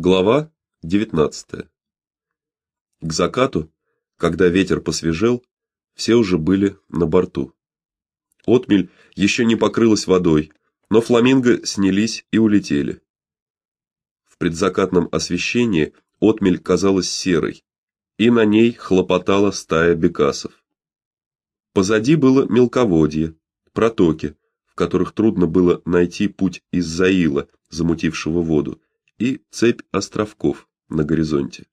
Глава 19. К закату, когда ветер посвежел, все уже были на борту. Отмель еще не покрылась водой, но фламинго снялись и улетели. В предзакатном освещении отмель казалась серой, и на ней хлопотала стая бекасов. Позади было мелководье, протоки, в которых трудно было найти путь из Заила, замутившего воду и цепь островков на горизонте.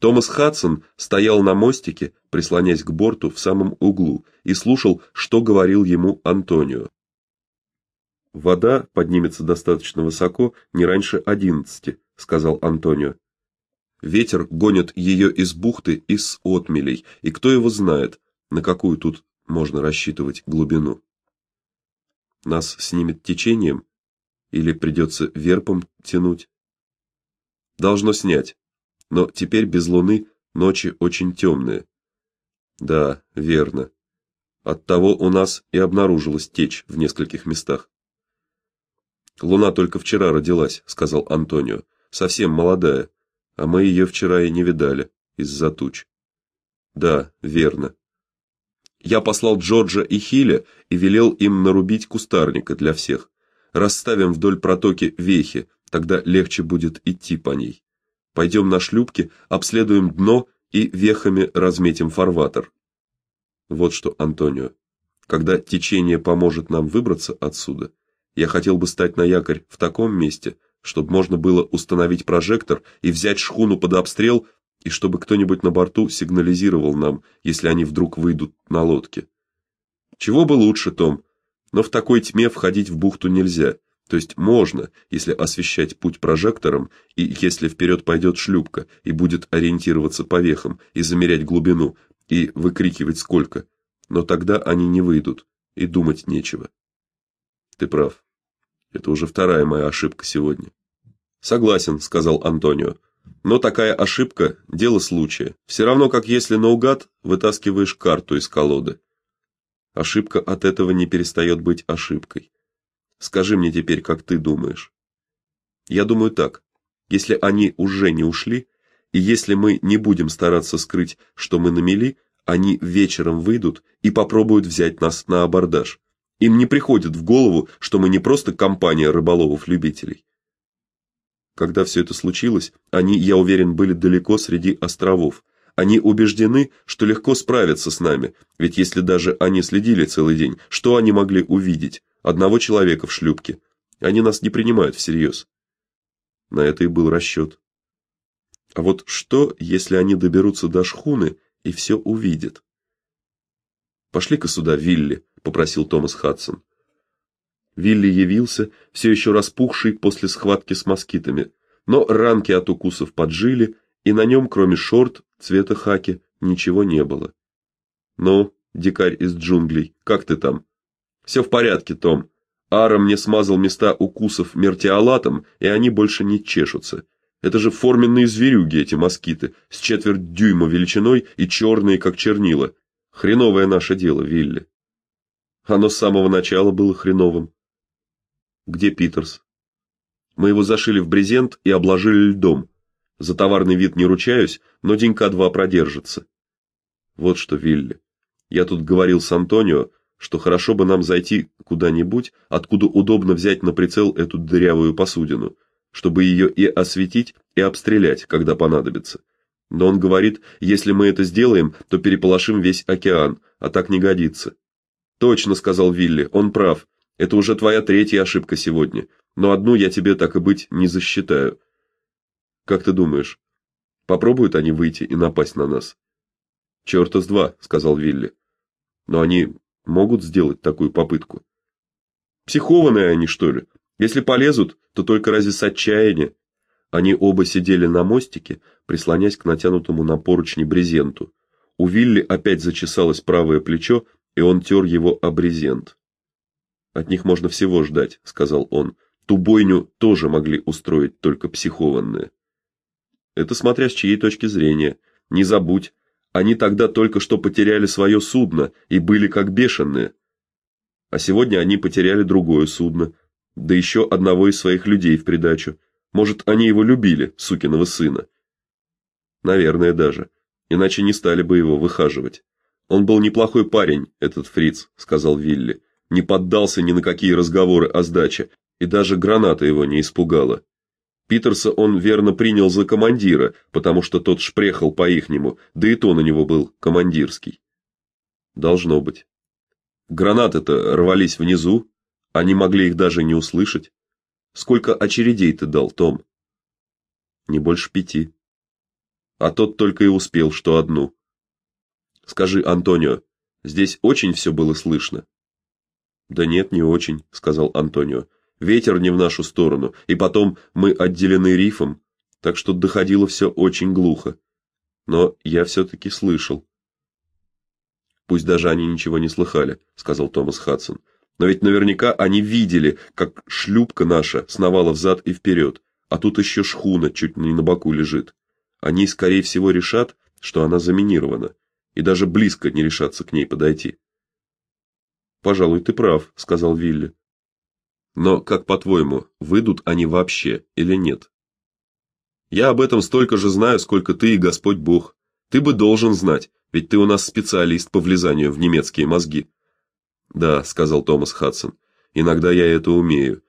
Томас Хадсон стоял на мостике, прислонясь к борту в самом углу, и слушал, что говорил ему Антонио. Вода поднимется достаточно высоко, не раньше одиннадцати, сказал Антонио. Ветер гонит ее из бухты и с отмелей, и кто его знает, на какую тут можно рассчитывать глубину. Нас снимет течением, или придется верпом тянуть? Должно снять. Но теперь без луны ночи очень темные. Да, верно. Оттого у нас и обнаружилась течь в нескольких местах. Луна только вчера родилась, сказал Антонио. Совсем молодая, а мы ее вчера и не видали из-за туч. Да, верно. Я послал Джорджа и Хиля и велел им нарубить кустарника для всех. Расставим вдоль протоки вехи, тогда легче будет идти по ней. Пойдем на шлюпке, обследуем дно и вехами разметим фарватер. Вот что, Антонио, когда течение поможет нам выбраться отсюда, я хотел бы стать на якорь в таком месте, чтобы можно было установить прожектор и взять шхуну под обстрел, и чтобы кто-нибудь на борту сигнализировал нам, если они вдруг выйдут на лодке. Чего бы лучше, Том, но в такой тьме входить в бухту нельзя. То есть можно, если освещать путь прожектором и если вперед пойдет шлюпка и будет ориентироваться по вехам и замерять глубину и выкрикивать сколько. Но тогда они не выйдут, и думать нечего. Ты прав. Это уже вторая моя ошибка сегодня. Согласен, сказал Антонио. Но такая ошибка дело случая. Все равно как если наугад вытаскиваешь карту из колоды. Ошибка от этого не перестает быть ошибкой. Скажи мне теперь, как ты думаешь? Я думаю так. Если они уже не ушли, и если мы не будем стараться скрыть, что мы на мели, они вечером выйдут и попробуют взять нас на абордаж. Им не приходит в голову, что мы не просто компания рыболовов-любителей. Когда все это случилось, они, я уверен, были далеко среди островов, они убеждены, что легко справятся с нами, ведь если даже они следили целый день, что они могли увидеть? Одного человека в шлюпке. Они нас не принимают всерьез. На это и был расчет. А вот что, если они доберутся до шхуны и все увидят? Пошли-ка сюда, Вилли, попросил Томас Хадсон. Вилли явился, все еще распухший после схватки с москитами, но ранки от укусов поджили, и на нем, кроме шорт цвета хаки, ничего не было. Ну, дикарь из джунглей, как ты там? «Все в порядке, Том. Ара мне смазал места укусов мертиолатом, и они больше не чешутся. Это же форменные зверюги эти москиты, с четверть дюйма величиной и черные как чернила. Хреновое наше дело, Вилли. Оно с самого начала было хреновым. Где Питерс? Мы его зашили в брезент и обложили льдом. За товарный вид не ручаюсь, но денька два продержится. Вот что, Вилли. Я тут говорил с Антонио, что хорошо бы нам зайти куда-нибудь, откуда удобно взять на прицел эту дырявую посудину, чтобы ее и осветить, и обстрелять, когда понадобится. Но он говорит, если мы это сделаем, то переполошим весь океан, а так не годится. Точно сказал Вилли, он прав. Это уже твоя третья ошибка сегодня, но одну я тебе так и быть не засчитаю. Как ты думаешь, попробуют они выйти и напасть на нас? «Чёрта с два, сказал Вилли. Но они могут сделать такую попытку. Психованные они, что ли? Если полезут, то только ради с отчаяния. Они оба сидели на мостике, прислонясь к натянутому на поручни брезенту. У Вилли опять зачесалось правое плечо, и он тер его о брезент. От них можно всего ждать, сказал он. Ту бойню тоже могли устроить только психованные. Это смотря с чьей точки зрения. Не забудь, они тогда только что потеряли свое судно и были как бешеные. А сегодня они потеряли другое судно, да еще одного из своих людей в придачу. Может, они его любили, сукиного сына. Наверное, даже. Иначе не стали бы его выхаживать. Он был неплохой парень, этот фриц, сказал Вилли. Не поддался ни на какие разговоры о сдаче, и даже граната его не испугала. Питерса он верно принял за командира, потому что тот шпрехал по-ихнему, да и то на него был командирский. Должно быть. Гранаты-то рвались внизу, они могли их даже не услышать. Сколько очередей ты дал, Том? Не больше пяти. А тот только и успел, что одну. Скажи, Антонио, здесь очень все было слышно. Да нет, не очень, сказал Антонио. Ветер не в нашу сторону, и потом мы отделены рифом, так что доходило все очень глухо. Но я все таки слышал. Пусть даже они ничего не слыхали, сказал Томас Хадсон. Но ведь наверняка они видели, как шлюпка наша сновала взад и вперед, а тут еще шхуна чуть не на боку лежит. Они, скорее всего, решат, что она заминирована и даже близко не решатся к ней подойти. Пожалуй, ты прав, сказал Вилли. Но как по-твоему, выйдут они вообще или нет? Я об этом столько же знаю, сколько ты и Господь Бог. Ты бы должен знать, ведь ты у нас специалист по влезанию в немецкие мозги. Да, сказал Томас Хадсон. Иногда я это умею,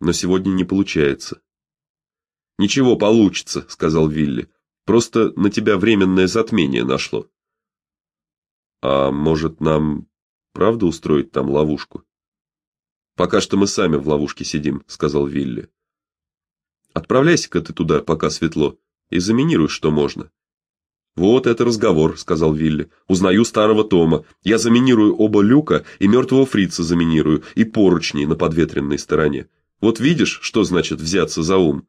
но сегодня не получается. Ничего получится, сказал Вилли. Просто на тебя временное затмение нашло. А может, нам правда устроить там ловушку? Пока что мы сами в ловушке сидим, сказал Вилли. Отправляйся-ка ты туда, пока светло, и заминируй, что можно. Вот это разговор, сказал Вилли. Узнаю старого Тома. Я заминирую оба люка и мертвого фрица заминирую и поручни на подветренной стороне. Вот видишь, что значит взяться за ум.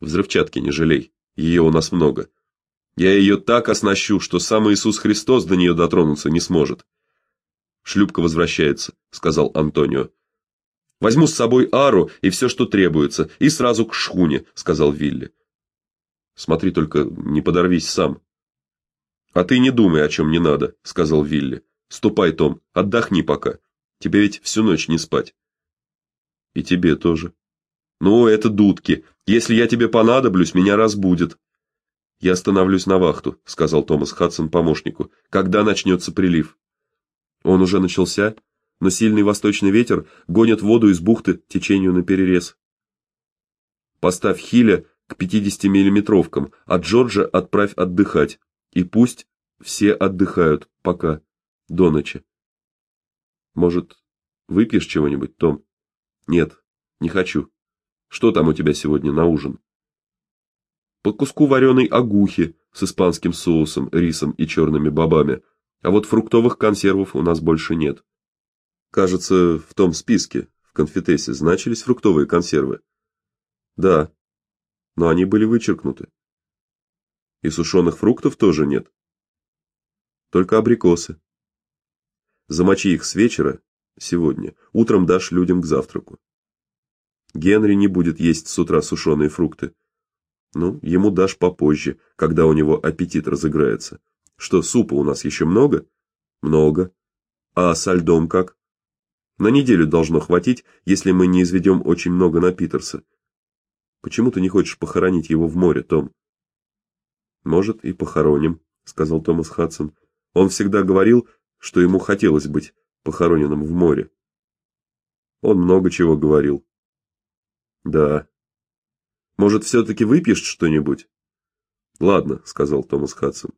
Взрывчатки не жалей. Ее у нас много. Я ее так оснащу, что сам Иисус Христос до нее дотронуться не сможет. Шлюпка возвращается, сказал Антонио. Возьму с собой ару и все, что требуется, и сразу к шхуне, сказал Вилли. Смотри только, не подорвись сам. А ты не думай, о чем не надо, сказал Вилли. Ступай, Том, отдохни пока. Тебе ведь всю ночь не спать. И тебе тоже. Ну, это дудки. Если я тебе понадоблюсь, меня разбудят. Я остановлюсь на вахту, сказал Томас Хадсон помощнику. Когда начнется прилив? Он уже начался, но сильный восточный ветер гонит воду из бухты течению наперерез. Поставь Хиля к 50-миллиметровкам, а Джорджа отправь отдыхать. И пусть все отдыхают пока до ночи. Может, выпьешь чего-нибудь, Том? Нет, не хочу. Что там у тебя сегодня на ужин? По куску вареной агухи с испанским соусом, рисом и черными бобами. А вот фруктовых консервов у нас больше нет. Кажется, в том списке в конфетесе значились фруктовые консервы. Да. Но они были вычеркнуты. И сушеных фруктов тоже нет. Только абрикосы. Замочи их с вечера сегодня. Утром дашь людям к завтраку. Генри не будет есть с утра сушеные фрукты. Ну, ему дашь попозже, когда у него аппетит разыграется. Что, супа у нас еще много? Много. А со льдом как? На неделю должно хватить, если мы не изведем очень много на Питерса. Почему ты не хочешь похоронить его в море, Том? Может, и похороним, сказал Томас Хадсон. Он всегда говорил, что ему хотелось быть похороненным в море. Он много чего говорил. Да. Может, все таки выпьешь что-нибудь? Ладно, сказал Томас Хадсон.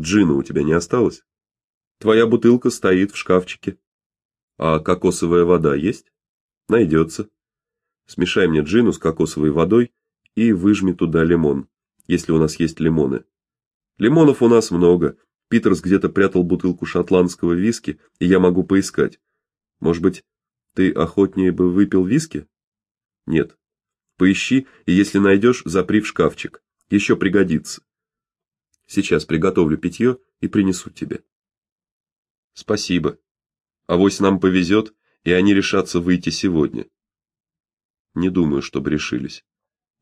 Джина у тебя не осталось? Твоя бутылка стоит в шкафчике. А кокосовая вода есть? Найдется. Смешай мне джину с кокосовой водой и выжми туда лимон, если у нас есть лимоны. Лимонов у нас много. Питерс где-то прятал бутылку шотландского виски, и я могу поискать. Может быть, ты охотнее бы выпил виски? Нет. Поищи, и если найдешь, запри в шкафчик. Еще пригодится. Сейчас приготовлю питье и принесу тебе. Спасибо. А вось нам повезет, и они решатся выйти сегодня. Не думаю, чтобы решились.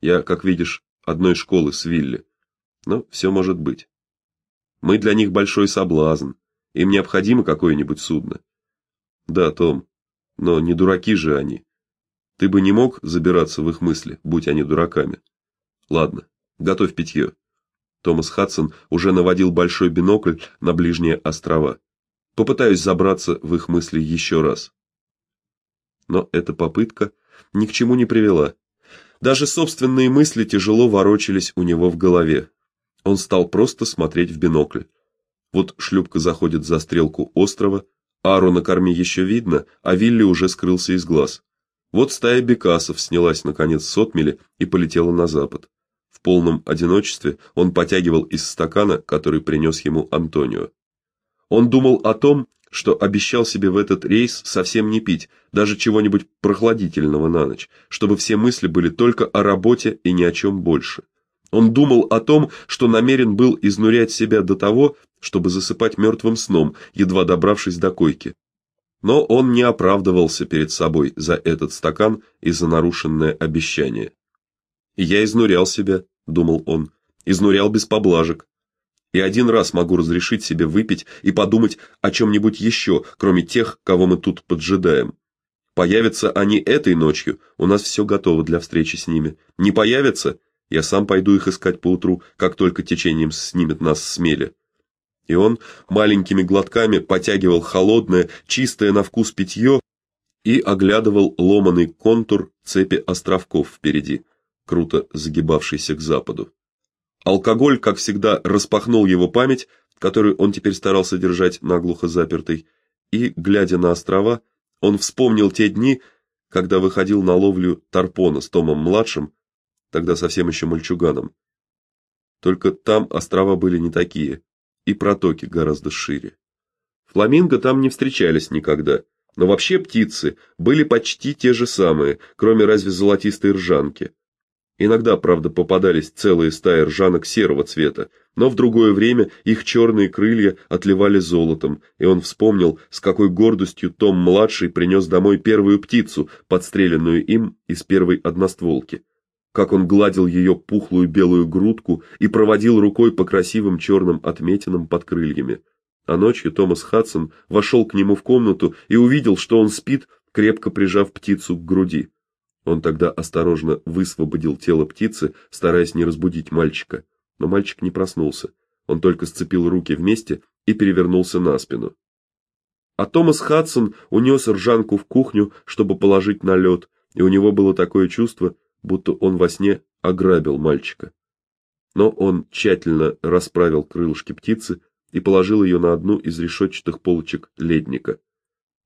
Я, как видишь, одной школы с Вилли. Но все может быть. Мы для них большой соблазн. Им необходимо какое-нибудь судно. Да, Том. Но не дураки же они. Ты бы не мог забираться в их мысли, будь они дураками. Ладно, готовь питье». Томас Хадсон уже наводил большой бинокль на ближние острова. Попытаюсь забраться в их мысли еще раз. Но эта попытка ни к чему не привела. Даже собственные мысли тяжело ворочались у него в голове. Он стал просто смотреть в бинокль. Вот шлюпка заходит за стрелку острова, Ару на корме еще видно, а Вилли уже скрылся из глаз. Вот стая бекасов снялась наконец с отмели и полетела на запад. В полном одиночестве он потягивал из стакана, который принес ему Антонио. Он думал о том, что обещал себе в этот рейс совсем не пить, даже чего-нибудь прохладительного на ночь, чтобы все мысли были только о работе и ни о чем больше. Он думал о том, что намерен был изнурять себя до того, чтобы засыпать мертвым сном, едва добравшись до койки. Но он не оправдывался перед собой за этот стакан и за нарушенное обещание. я изнурял себя, думал он, изнурял без поблажек. И один раз могу разрешить себе выпить и подумать о чем нибудь еще, кроме тех, кого мы тут поджидаем. Появятся они этой ночью, у нас все готово для встречи с ними. Не появятся, я сам пойду их искать поутру, как только течением снимет нас с мели и он маленькими глотками потягивал холодное, чистое на вкус питье и оглядывал ломаный контур цепи островков впереди, круто загибавшийся к западу. Алкоголь, как всегда, распахнул его память, которую он теперь старался держать наглухо запертой, и, глядя на острова, он вспомнил те дни, когда выходил на ловлю тарпона с Томом младшим, тогда совсем еще мальчуганом. Только там острова были не такие и протоки гораздо шире. Фламинго там не встречались никогда, но вообще птицы были почти те же самые, кроме разве золотистой ржанки. Иногда, правда, попадались целые стаи ржанок серого цвета, но в другое время их черные крылья отливали золотом, и он вспомнил, с какой гордостью Том младший принес домой первую птицу, подстреленную им из первой одностволки как он гладил ее пухлую белую грудку и проводил рукой по красивым черным отметинам под крыльями. А ночью Томас Хадсон вошел к нему в комнату и увидел, что он спит, крепко прижав птицу к груди. Он тогда осторожно высвободил тело птицы, стараясь не разбудить мальчика, но мальчик не проснулся. Он только сцепил руки вместе и перевернулся на спину. А Томас Хадсон унес ржанку в кухню, чтобы положить на лед, и у него было такое чувство, будто он во сне ограбил мальчика. Но он тщательно расправил крылышки птицы и положил ее на одну из решетчатых полочек ледника.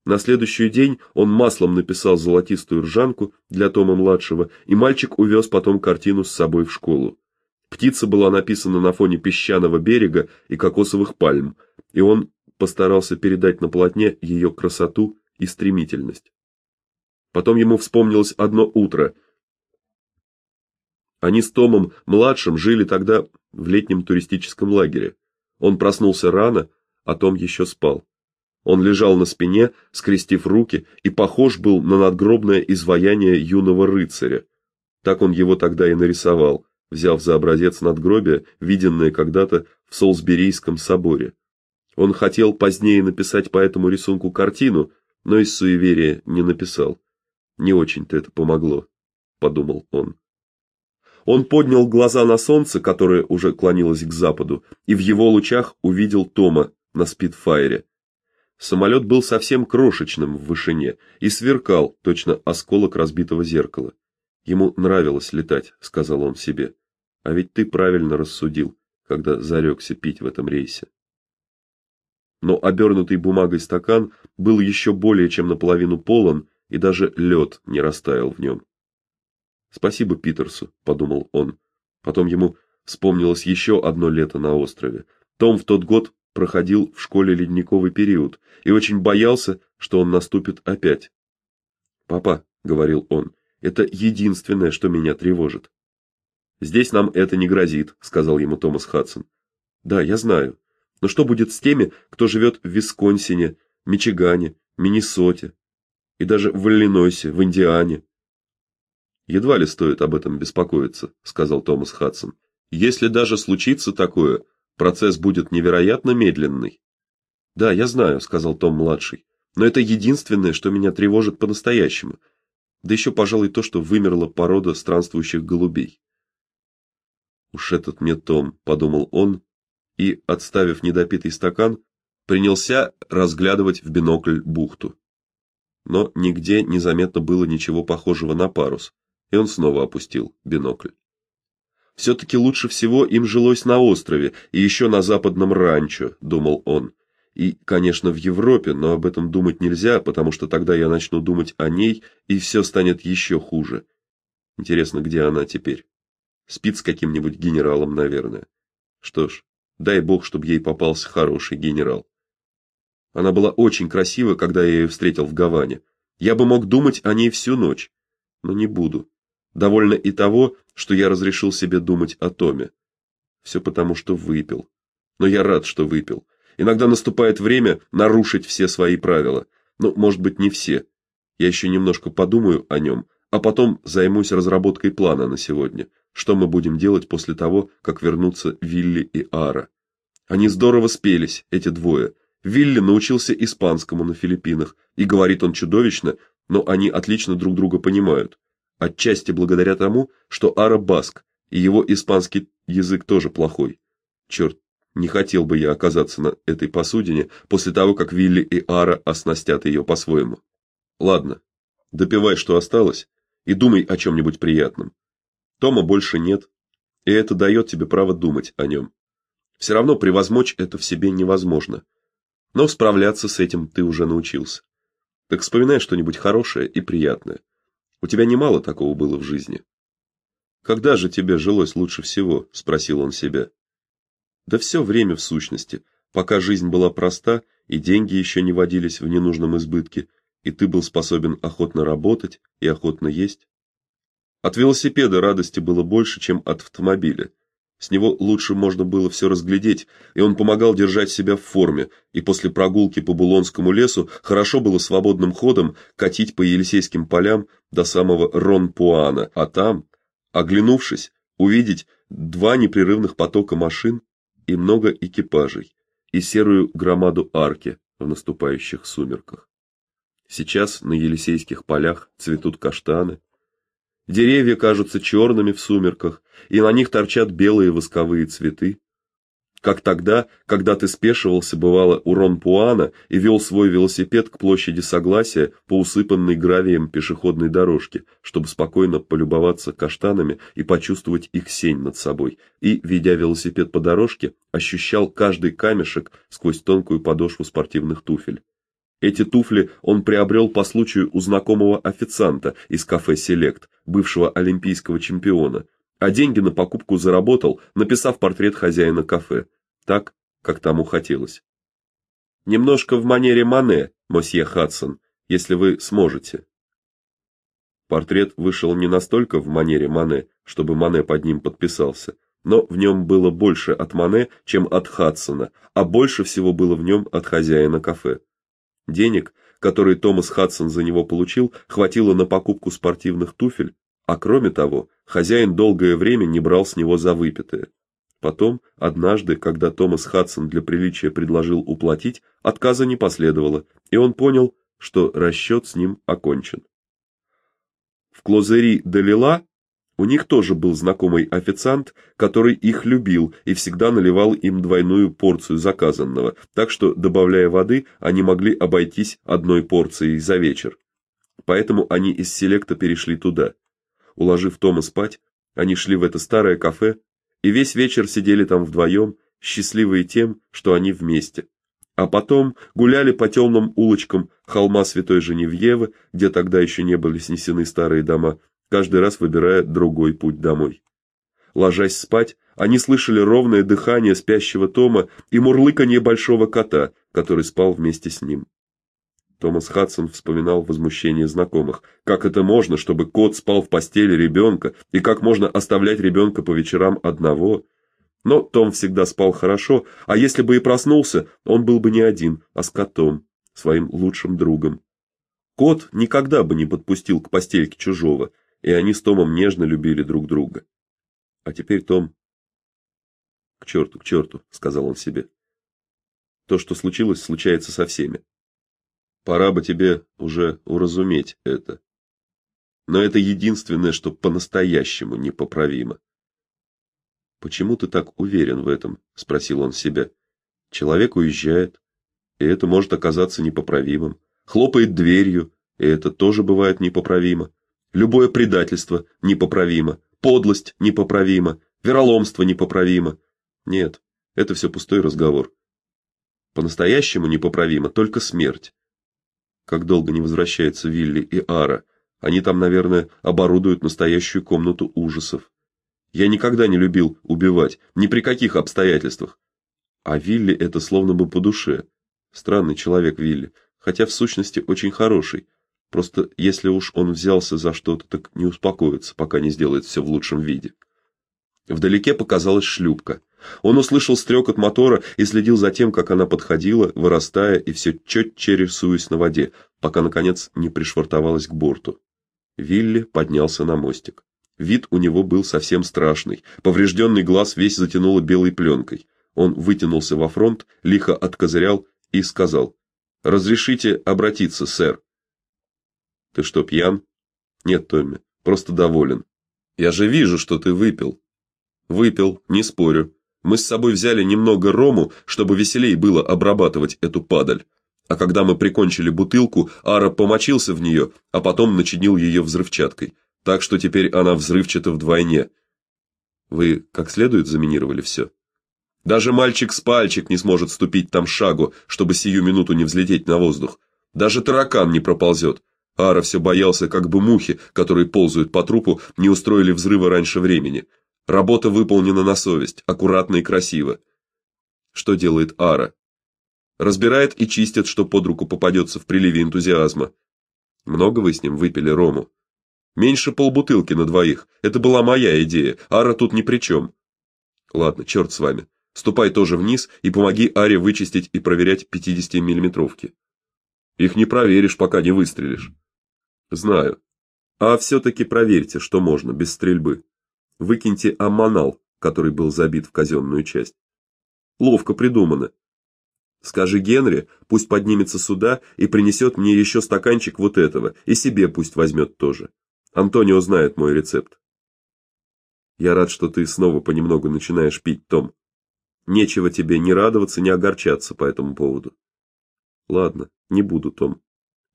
На следующий день он маслом написал золотистую ржанку для Тома младшего, и мальчик увез потом картину с собой в школу. Птица была написана на фоне песчаного берега и кокосовых пальм, и он постарался передать на полотне ее красоту и стремительность. Потом ему вспомнилось одно утро, они с Томом младшим жили тогда в летнем туристическом лагере. Он проснулся рано, а Том еще спал. Он лежал на спине, скрестив руки, и похож был на надгробное изваяние юного рыцаря. Так он его тогда и нарисовал, взяв за образец надгробия, виденное когда-то в Солсберийском соборе. Он хотел позднее написать по этому рисунку картину, но из суеверия не написал. Не очень-то это помогло, подумал он. Он поднял глаза на солнце, которое уже клонилось к западу, и в его лучах увидел Тома на спидфайре. Самолет был совсем крошечным в вышине и сверкал, точно осколок разбитого зеркала. Ему нравилось летать, сказал он себе. А ведь ты правильно рассудил, когда зарекся пить в этом рейсе. Но обернутый бумагой стакан был еще более чем наполовину полон, и даже лед не растаял в нем. Спасибо Питерсу, подумал он. Потом ему вспомнилось еще одно лето на острове. Том в тот год проходил в школе ледниковый период и очень боялся, что он наступит опять. "Папа", говорил он. "Это единственное, что меня тревожит". "Здесь нам это не грозит", сказал ему Томас Хадсон. "Да, я знаю. Но что будет с теми, кто живет в Висконсине, Мичигане, Миннесоте и даже в Иллинойсе, в Индиане?" Едва ли стоит об этом беспокоиться, сказал Томас Хадсон. Если даже случится такое, процесс будет невероятно медленный. Да, я знаю, сказал Том младший. Но это единственное, что меня тревожит по-настоящему. Да еще, пожалуй, то, что вымерла порода странствующих голубей. Уж этот мне Том, подумал он и, отставив недопитый стакан, принялся разглядывать в бинокль бухту. Но нигде не заметно было ничего похожего на парус, и он снова опустил бинокль. Все таки лучше всего им жилось на острове и еще на западном ранчо, думал он. И, конечно, в Европе, но об этом думать нельзя, потому что тогда я начну думать о ней, и все станет еще хуже. Интересно, где она теперь? Спит с каким-нибудь генералом, наверное. Что ж, дай бог, чтобы ей попался хороший генерал. Она была очень красива, когда я ее встретил в Гаване. Я бы мог думать о ней всю ночь, но не буду. Довольно и того, что я разрешил себе думать о Томе. Все потому, что выпил. Но я рад, что выпил. Иногда наступает время нарушить все свои правила. Ну, может быть, не все. Я еще немножко подумаю о нем, а потом займусь разработкой плана на сегодня. Что мы будем делать после того, как вернутся Вилли и Ара? Они здорово спелись, эти двое. Вилли научился испанскому на Филиппинах, и говорит он чудовищно, но они отлично друг друга понимают. Отчасти благодаря тому, что Ара баск, и его испанский язык тоже плохой. Черт, не хотел бы я оказаться на этой посудине после того, как Вилли и Ара оснастят ее по-своему. Ладно. Допивай, что осталось, и думай о чем нибудь приятном. Тома больше нет, и это дает тебе право думать о нем. Все равно превозмочь это в себе невозможно. Но справляться с этим ты уже научился. Так вспоминай что-нибудь хорошее и приятное. У тебя немало такого было в жизни. Когда же тебе жилось лучше всего, спросил он себя. Да все время в сущности, пока жизнь была проста и деньги еще не водились в ненужном избытке, и ты был способен охотно работать и охотно есть. От велосипеда радости было больше, чем от автомобиля. С него лучше можно было все разглядеть, и он помогал держать себя в форме, и после прогулки по Булонскому лесу хорошо было свободным ходом катить по Елисейским полям до самого Рон-Пуана, а там, оглянувшись, увидеть два непрерывных потока машин и много экипажей, и серую громаду арки в наступающих сумерках. Сейчас на Елисейских полях цветут каштаны, Деревья кажутся черными в сумерках, и на них торчат белые восковые цветы. Как тогда, когда ты спешивался бывало у Ронпуана и вел свой велосипед к площади Согласия по усыпанной гравием пешеходной дорожке, чтобы спокойно полюбоваться каштанами и почувствовать их сень над собой, и, ведя велосипед по дорожке, ощущал каждый камешек сквозь тонкую подошву спортивных туфель. Эти туфли он приобрел по случаю у знакомого официанта из кафе Селект, бывшего олимпийского чемпиона, а деньги на покупку заработал, написав портрет хозяина кафе, так, как тому хотелось. Немножко в манере Мане, мосье Хадсон, если вы сможете. Портрет вышел не настолько в манере Мане, чтобы Мане под ним подписался, но в нем было больше от Мане, чем от Хадсона, а больше всего было в нем от хозяина кафе. Денег, которые Томас Хадсон за него получил, хватило на покупку спортивных туфель, а кроме того, хозяин долгое время не брал с него за выпитое. Потом, однажды, когда Томас Хадсон для приличия предложил уплатить, отказа не последовало, и он понял, что расчет с ним окончен. В Клозери де Лила у них тоже был знакомый официант, который их любил и всегда наливал им двойную порцию заказанного, так что, добавляя воды, они могли обойтись одной порцией за вечер. Поэтому они из селекта перешли туда. Уложив Тома спать, они шли в это старое кафе и весь вечер сидели там вдвоем, счастливые тем, что они вместе. А потом гуляли по темным улочкам холма Святой Женевьевы, где тогда еще не были снесены старые дома, каждый раз выбирая другой путь домой. Ложась спать, они слышали ровное дыхание спящего Тома и мурлыканье большого кота, который спал вместе с ним. Томас Хадсон вспоминал возмущение знакомых. Как это можно, чтобы кот спал в постели ребенка, и как можно оставлять ребенка по вечерам одного? Но Том всегда спал хорошо, а если бы и проснулся, он был бы не один, а с котом, своим лучшим другом. Кот никогда бы не подпустил к постельке чужого, и они с Томом нежно любили друг друга. А теперь Том к черту, к черту», — сказал он себе. То, что случилось, случается со всеми. Пора бы тебе уже уразуметь это. Но это единственное, что по-настоящему непоправимо. Почему ты так уверен в этом? спросил он себя. Человек уезжает, и это может оказаться непоправимым. Хлопает дверью, и это тоже бывает непоправимо. Любое предательство непоправимо, подлость непоправима, вероломство непоправимо. Нет, это все пустой разговор. По-настоящему непоправимо только смерть. Как долго не возвращаются Вилли и Ара? Они там, наверное, оборудуют настоящую комнату ужасов. Я никогда не любил убивать, ни при каких обстоятельствах. А Вилли это словно бы по душе. Странный человек Вилли, хотя в сущности очень хороший. Просто если уж он взялся за что-то, так не успокоится, пока не сделает все в лучшем виде. Вдалеке показалась шлюпка. Он услышал стрекот мотора и следил за тем, как она подходила, вырастая и все четче рисуясь на воде, пока наконец не пришвартовалась к борту. Вилли поднялся на мостик. Вид у него был совсем страшный. Поврежденный глаз весь затянуло белой пленкой. Он вытянулся во фронт, лихо откозырял и сказал: "Разрешите обратиться, сэр?" "Ты что, пьян?" "Нет, Томми, просто доволен. Я же вижу, что ты выпил". "Выпил, не спорю. Мы с собой взяли немного рому, чтобы веселей было обрабатывать эту падаль. А когда мы прикончили бутылку, Ара помочился в нее, а потом начинил ее взрывчаткой так что теперь она взрывчата вдвойне. Вы как следует заминировали все? Даже мальчик с пальчик не сможет ступить там шагу, чтобы сию минуту не взлететь на воздух. Даже таракан не проползет. Ара все боялся, как бы мухи, которые ползают по трупу, не устроили взрыва раньше времени. Работа выполнена на совесть, аккуратно и красиво. Что делает Ара? Разбирает и чистит, что под руку попадется в приливе энтузиазма. Много вы с ним выпили рому? Меньше полбутылки на двоих. Это была моя идея. Ара тут ни при чем. Ладно, черт с вами. Ступай тоже вниз и помоги Аре вычистить и проверять 50-миллиметровки. Их не проверишь, пока не выстрелишь. Знаю. А все таки проверьте, что можно без стрельбы. Выкиньте аммонал, который был забит в казенную часть. Ловко придумано. Скажи Генри, пусть поднимется сюда и принесет мне еще стаканчик вот этого, и себе пусть возьмет тоже. Антонио знает мой рецепт. Я рад, что ты снова понемногу начинаешь пить, Том. Нечего тебе ни радоваться, ни огорчаться по этому поводу. Ладно, не буду, Том.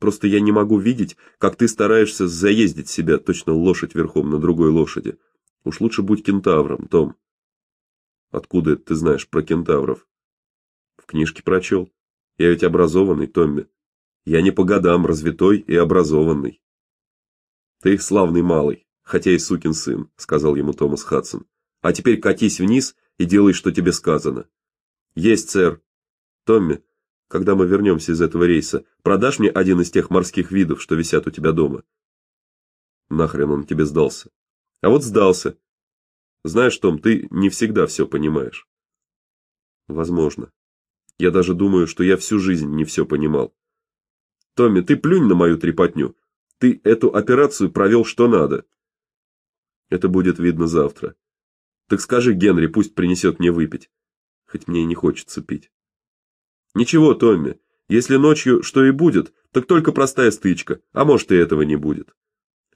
Просто я не могу видеть, как ты стараешься заездить себя, точно лошадь верхом на другой лошади. Уж лучше будь кентавром, Том. Откуда ты знаешь про кентавров? В книжке прочел. Я ведь образованный, Томми. Я не по годам развитой и образованный. Ты славный малый, хотя и сукин сын, сказал ему Томас Хадсон. А теперь катись вниз и делай, что тебе сказано. Есть, сэр. Томми, когда мы вернемся из этого рейса, продашь мне один из тех морских видов, что висят у тебя дома. Нахрен он тебе сдался? А вот сдался. Знаешь, Том, ты не всегда все понимаешь. Возможно. Я даже думаю, что я всю жизнь не все понимал. Томми, ты плюнь на мою трепотню. Ты эту операцию провел что надо. Это будет видно завтра. Так скажи Генри, пусть принесет мне выпить. Хоть мне и не хочется пить. Ничего, Томми, если ночью что и будет, так только простая стычка, а может и этого не будет.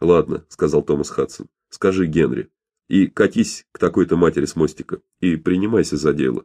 Ладно, сказал Томас Хадсон. Скажи Генри и катись к такой-то матери с мостика и принимайся за дело.